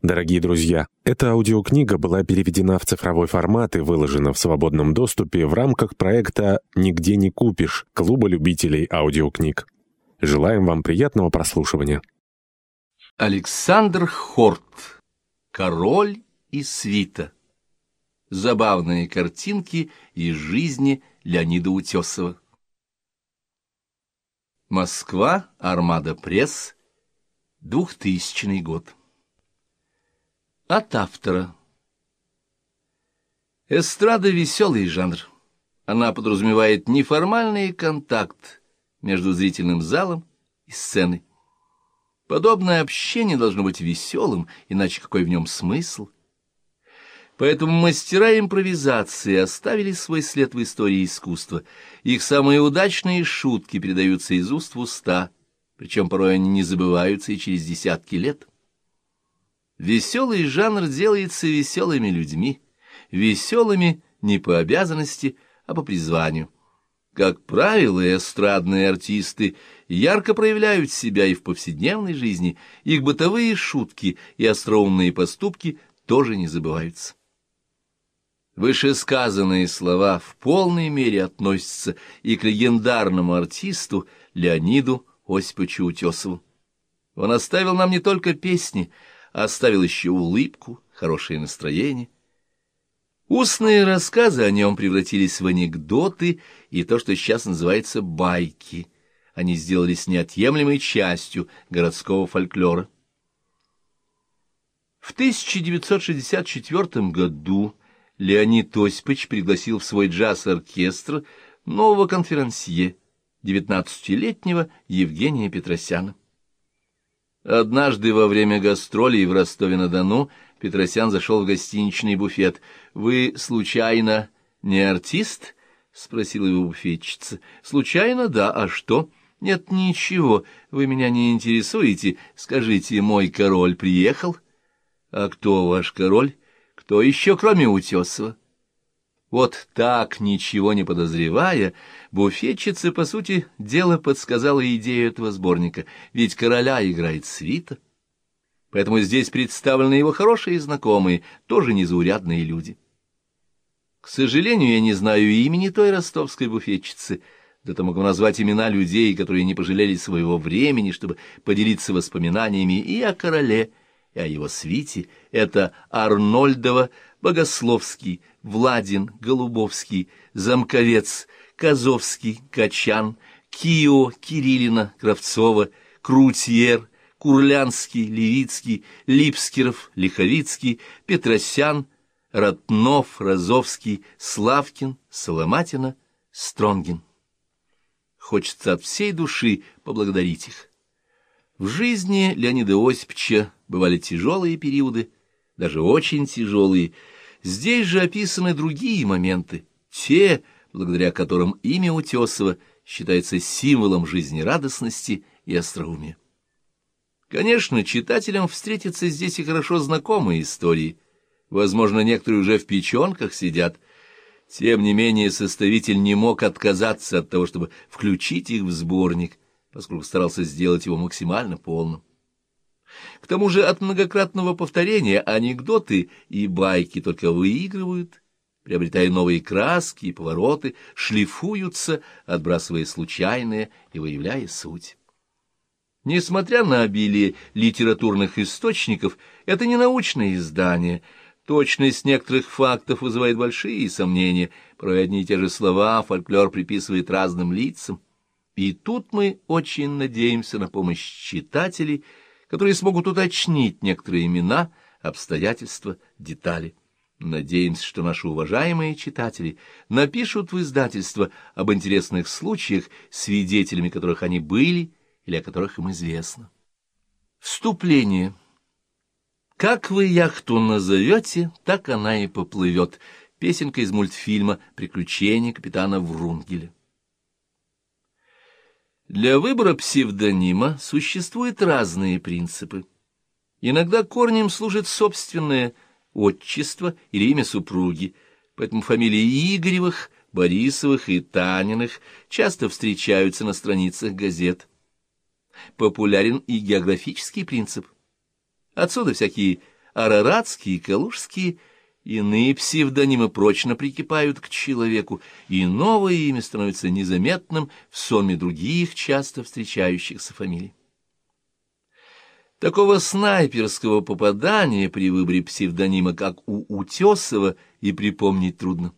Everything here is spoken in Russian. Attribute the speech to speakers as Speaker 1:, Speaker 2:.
Speaker 1: Дорогие друзья, эта аудиокнига была переведена в цифровой формат и выложена в свободном доступе в рамках проекта «Нигде не купишь» Клуба любителей аудиокниг. Желаем вам приятного прослушивания.
Speaker 2: Александр Хорт. Король и свита. Забавные картинки из жизни Леонида Утесова. Москва, Армада Пресс, 2000 год. От автора. Эстрада — веселый жанр. Она подразумевает неформальный контакт между зрительным залом и сценой. Подобное общение должно быть веселым, иначе какой в нем смысл? Поэтому мастера импровизации оставили свой след в истории искусства. Их самые удачные шутки передаются из уст в уста, причем порой они не забываются и через десятки лет. Веселый жанр делается веселыми людьми, веселыми не по обязанности, а по призванию. Как правило, эстрадные артисты ярко проявляют себя и в повседневной жизни, их бытовые шутки и остроумные поступки тоже не забываются. Вышесказанные слова в полной мере относятся и к легендарному артисту Леониду Осиповичу Утесову. Он оставил нам не только песни, оставил еще улыбку, хорошее настроение. Устные рассказы о нем превратились в анекдоты и то, что сейчас называется байки. Они сделались неотъемлемой частью городского фольклора. В 1964 году Леонид Осипович пригласил в свой джаз-оркестр нового конферансье, 19-летнего Евгения Петросяна. Однажды во время гастролей в Ростове-на-Дону Петросян зашел в гостиничный буфет. «Вы, случайно, не артист?» — спросила его буфетчица. «Случайно, да. А что?» «Нет, ничего. Вы меня не интересуете. Скажите, мой король приехал?» «А кто ваш король? Кто еще, кроме Утесова?» Вот так, ничего не подозревая, буфетчица, по сути, дело подсказала идею этого сборника, ведь короля играет свита. Поэтому здесь представлены его хорошие знакомые, тоже незаурядные люди. К сожалению, я не знаю имени той ростовской буфетчицы, да-то могу назвать имена людей, которые не пожалели своего времени, чтобы поделиться воспоминаниями и о короле, и о его свите. Это Арнольдова, Богословский, Владин, Голубовский, Замковец, Казовский, Качан, Кио, Кириллина, Кравцова, Крутьер, Курлянский, Левицкий, Липскиров, Лиховицкий, Петросян, Ратнов, Розовский, Славкин, Соломатина, Стронгин. Хочется от всей души поблагодарить их. В жизни Леонида Осиповича бывали тяжелые периоды, даже очень тяжелые. Здесь же описаны другие моменты, те, благодаря которым имя Утесова считается символом жизнерадостности и остроумия. Конечно, читателям встретятся здесь и хорошо знакомые истории. Возможно, некоторые уже в печенках сидят. Тем не менее, составитель не мог отказаться от того, чтобы включить их в сборник, поскольку старался сделать его максимально полным. К тому же от многократного повторения анекдоты и байки только выигрывают, приобретая новые краски и повороты, шлифуются, отбрасывая случайное и выявляя суть. Несмотря на обилие литературных источников, это не научное издание. Точность некоторых фактов вызывает большие сомнения. Порой одни и те же слова фольклор приписывает разным лицам. И тут мы очень надеемся на помощь читателей, которые смогут уточнить некоторые имена, обстоятельства, детали. Надеемся, что наши уважаемые читатели напишут в издательство об интересных случаях, свидетелями которых они были или о которых им известно. Вступление. Как вы яхту назовете, так она и поплывет. Песенка из мультфильма «Приключения капитана Врунгеля». Для выбора псевдонима существуют разные принципы. Иногда корнем служит собственное отчество или имя супруги, поэтому фамилии Игоревых, Борисовых и Таниных часто встречаются на страницах газет. Популярен и географический принцип. Отсюда всякие араратские калужские, иные псевдонимы прочно прикипают к человеку, и новое имя становится незаметным в сонме других часто встречающихся фамилий. Такого снайперского попадания при выборе псевдонима, как у Утесова, и припомнить трудно.